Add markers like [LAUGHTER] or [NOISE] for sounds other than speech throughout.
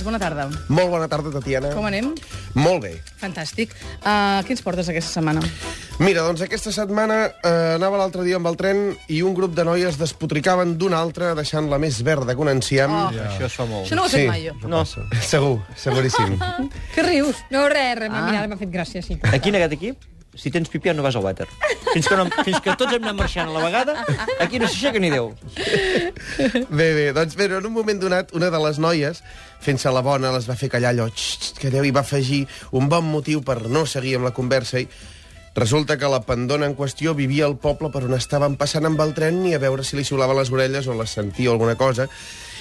Casals, bona tarda. Molt bona tarda, Tatiana. Com anem? Molt bé. Fantàstic. Uh, què ens portes aquesta setmana? Mira, doncs aquesta setmana eh, anava l'altre dia amb el tren i un grup de noies despotricaven d'una altra, deixant-la més verda que un enciam. Oh. Ja. Això es fa molt. Això no ho he fet mai, jo. No. Segur, seguríssim. [LAUGHS] Què rius? No, res, res, Ah. ah. mira, m'ha fet gràcia, sí. Aquí en aquest equip, si tens pipí no vas al vàter. Fins que, no, fins que tots hem anat marxant a la vegada, aquí no s'aixeca ni Déu. bé, bé, doncs bé, en un moment donat, una de les noies, fent-se la bona, les va fer callar allò, "Xxt, que Déu hi va afegir un bon motiu per no seguir amb la conversa i resulta que la pendona en qüestió vivia al poble per on estaven passant amb el tren i a veure si li xiulaven les orelles o les sentia o alguna cosa.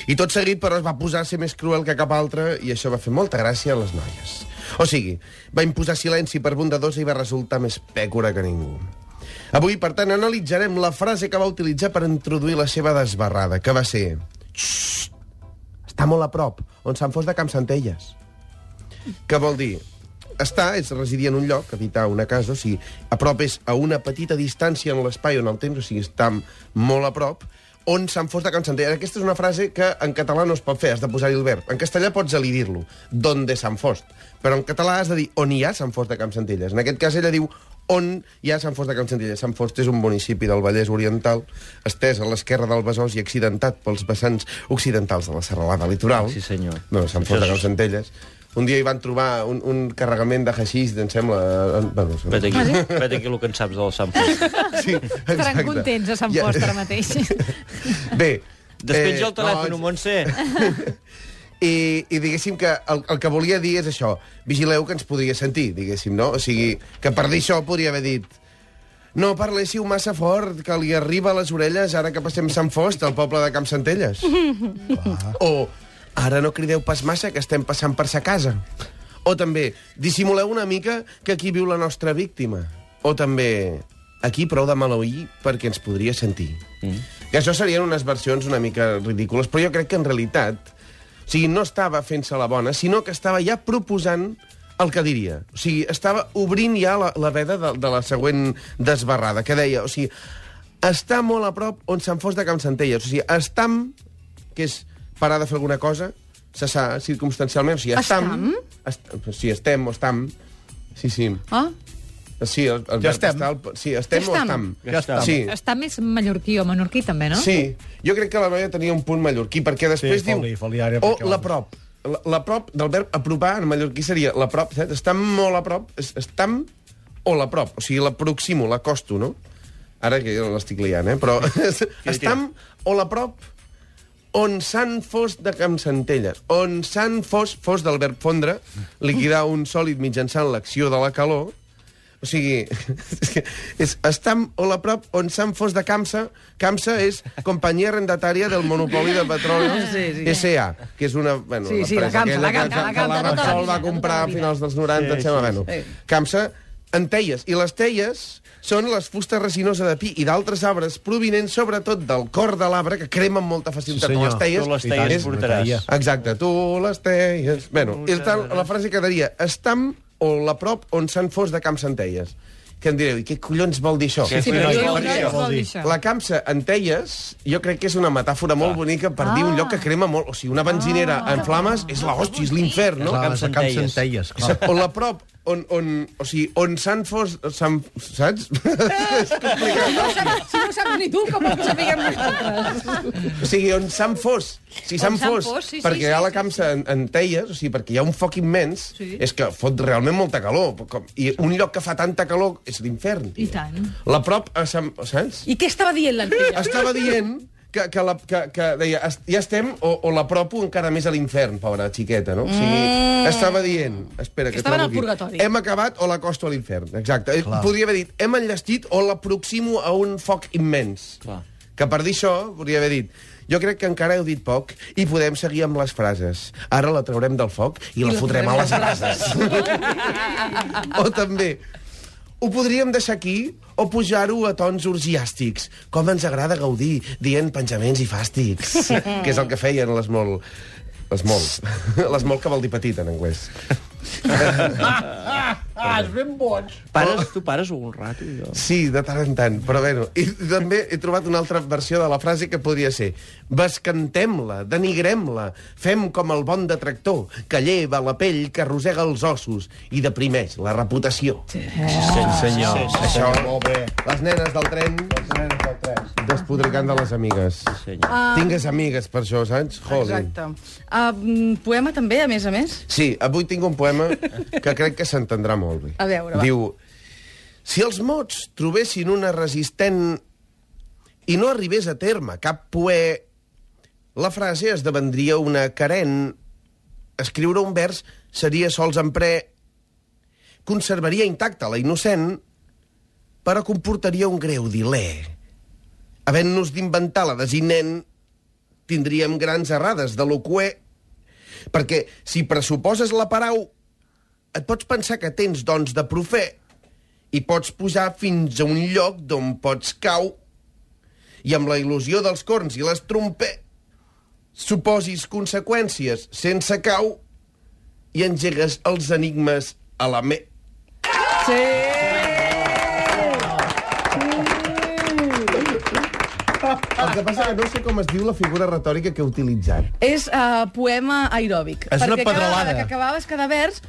I tot seguit, però, es va posar a ser més cruel que cap altre i això va fer molta gràcia a les noies. O sigui, va imposar silenci per bondadosa i va resultar més pècora que ningú. Avui, per tant, analitzarem la frase que va utilitzar per introduir la seva desbarrada, que va ser... "Xxt, Està molt a prop, on se'n fos de Camp Centelles. Què vol dir? Estar és residir en un lloc, habitar una casa, o sigui, a prop és a una petita distància en l'espai o en el temps, o sigui, està molt a prop, on se'n fos de Camp Centelles. Aquesta és una frase que en català no es pot fer, has de posar-hi el verb. En castellà pots elidir-lo, donde Sant Fost. Però en català has de dir on hi ha Sant Fost de Camp Centelles. En aquest cas ella diu on hi ha Sant Fost de Camp Centelles. Sant Fost és un municipi del Vallès Oriental, estès a l'esquerra del Besòs i accidentat pels vessants occidentals de la serralada litoral. Sí, senyor. No, Sant Fost de Camp Centelles. Un dia hi van trobar un, un carregament de haixís, em sembla... eh, Bueno, Vet aquí, vet aquí el que en saps del Sant Fost. [LAUGHS] Sí, Estaran contents a Sant Ja- Fost ara mateix. [LAUGHS] Bé. Despenja el telèfon, no, Montse. [LAUGHS] I, i diguéssim que el, el que volia dir és això. Vigileu que ens podria sentir, diguéssim, no? O sigui, que per dir això podria haver dit no parléssiu massa fort, que li arriba a les orelles ara que passem Sant Fost, al poble de Camp Centelles. o ara no crideu pas massa, que estem passant per sa casa. O també, dissimuleu una mica que aquí viu la nostra víctima. O també, aquí prou de maleir perquè ens podria sentir. Mm. Que això serien unes versions una mica ridícules, però jo crec que en realitat o sigui, no estava fent-se la bona, sinó que estava ja proposant el que diria. O sigui, estava obrint ja la, la veda de, de la següent desbarrada, que deia, o sigui, està molt a prop on se'n fos de Camp Centelles. O sigui, estam, que és parar de fer alguna cosa, cessar circumstancialment. O sigui, estam... Est sí, estem o estam. Sí, sí. Ah? Sí, el, el Ja estem. està al, sí, estem o Ja estam. estam. Ja estam. Sí. Està més mallorquí o menorquí, també, no? Sí, jo crec que la noia tenia un punt mallorquí, perquè després Sí, diu... foli- foliària, o perquè la prop. La, la prop del verb apropar en mallorquí seria la prop, saps? Estam molt a prop, es- estam o la prop. O sigui, l'aproximo, l'acosto, no? Ara que jo l'estic liant, eh? Però [LAUGHS] estam o la prop on s'han fos de Camp Centelles. On s'han fos, fos del verb fondre, liquidar un sòlid mitjançant l'acció de la calor, o sigui, [LAUGHS] és, que és estam o la prop on s'han fos de Camsa. Camsa és companyia arrendatària del monopoli de petroli Sí, sí. SA, que és una... Bueno, Sí, sí, la Camsa, la aquella Camsa, que, la que Camsa, la tota la Repsol vida, va tota comprar la a vida. finals dels 90, Sí, em sembla. sí, bueno, sí. Camsa en teies. I les teies són les fustes resinoses de pi i d'altres arbres provinents sobretot del cor de l'arbre que cremen amb molta facilitat. Sí, senyor. les teies, Tu les teies és portaràs. Exacte, tu les teies... Bueno, i la frase quedaria estam o la prop on s'han fos de Camp Centelles. Que em direu, i què collons vol dir això? Sí, collons però no això? vol dir això. La Camsa en Teies, jo crec que és una metàfora molt bonica per dir un lloc que crema molt. O sigui, una benzinera en flames és la hòstia, és l'infern, no? Clar, Camp les de Camp Centelles. Centelles, clar. O la prop, on, on, o sigui, on s'han fos... Saps? [LAUGHS] és complicat. Si no saps ni tu, com ho sapiguem nosaltres? O sigui, on s'han fos. Si s'han fos, fos, sí, sí, perquè ha sí, la camsa en, en teies, o sigui, perquè hi ha un foc immens, Sí. és que fot realment molta calor. Com, I un lloc que fa tanta calor és l'infern. I tant. La prop, a Sant, saps? I què estava dient l'Antilla? Estava dient que, que, la, que, que deia, "Est- ja estem, o, o l'apropo encara més a l'infern, pobra xiqueta, no? O sigui, estava dient... Espera, que Que estava en el aquí. purgatori. Hem acabat o l'acosto a l'infern, exacte. Eh, Clar. Podria haver dit, hem enllestit o l'aproximo a un foc immens. Clar. Que per dir això, podria haver dit, jo crec que encara heu dit poc i podem seguir amb les frases. Ara la traurem del foc i, la fotrem a les brases. [LAUGHS] o també, ho podríem deixar aquí o pujar-ho a tons orgiàstics. Com ens agrada gaudir dient penjaments i fàstics. que és el que feien les molt... Les molt. [LAUGHS] Les molt que vol dir petit, en anglès. [LAUGHS] Ah, és ben boig. Pares, tu pares algun rato? Jo. Sí, de tant en tant, però bueno. I també he trobat una altra versió de la frase que podria ser Bescantem-la, denigrem-la, fem com el bon detractor, que lleva la pell, que arrossega els ossos i deprimeix la reputació. Sí, senyor. Sí, sí, Això, Molt bé. les nenes del tren Els nens del tres. despodricant de les amigues. senyor. Ah, Tingues amigues per això, saps? Joder. Exacte. Uh, poema també, a més a més? Sí, avui tinc un poema que crec que s'entendrà molt bé. A veure, va. Diu, si els mots trobessin una resistent i no arribés a terme cap poer, la frase esdevendria una carent. Escriure un vers seria sols emprè. Conservaria intacta la innocent, però comportaria un greu dilè. Havent-nos d'inventar la desinent, tindríem grans errades de l'ocuer, perquè si pressuposes la parau, et pots pensar que tens dons de profer i pots pujar fins a un lloc d'on pots cau i amb la il·lusió dels corns i les tromper suposis conseqüències sense cau i engegues els enigmes a la me... Sí! El que passa que no sé com es diu la figura retòrica que he utilitzat. És uh, poema aeròbic. És una perquè cada que acabaves cada vers,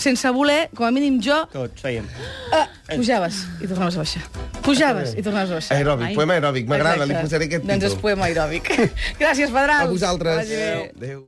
sense voler, com a mínim jo, Tots fèiem. uh, pujaves i tornaves a baixar. Pujaves i tornaves a baixar. Aeròbic, poema aeròbic. M'agrada, li posaré aquest Doncs títol. és poema aeròbic. [LAUGHS] Gràcies, Pedrals. A vosaltres. Bé. Adéu.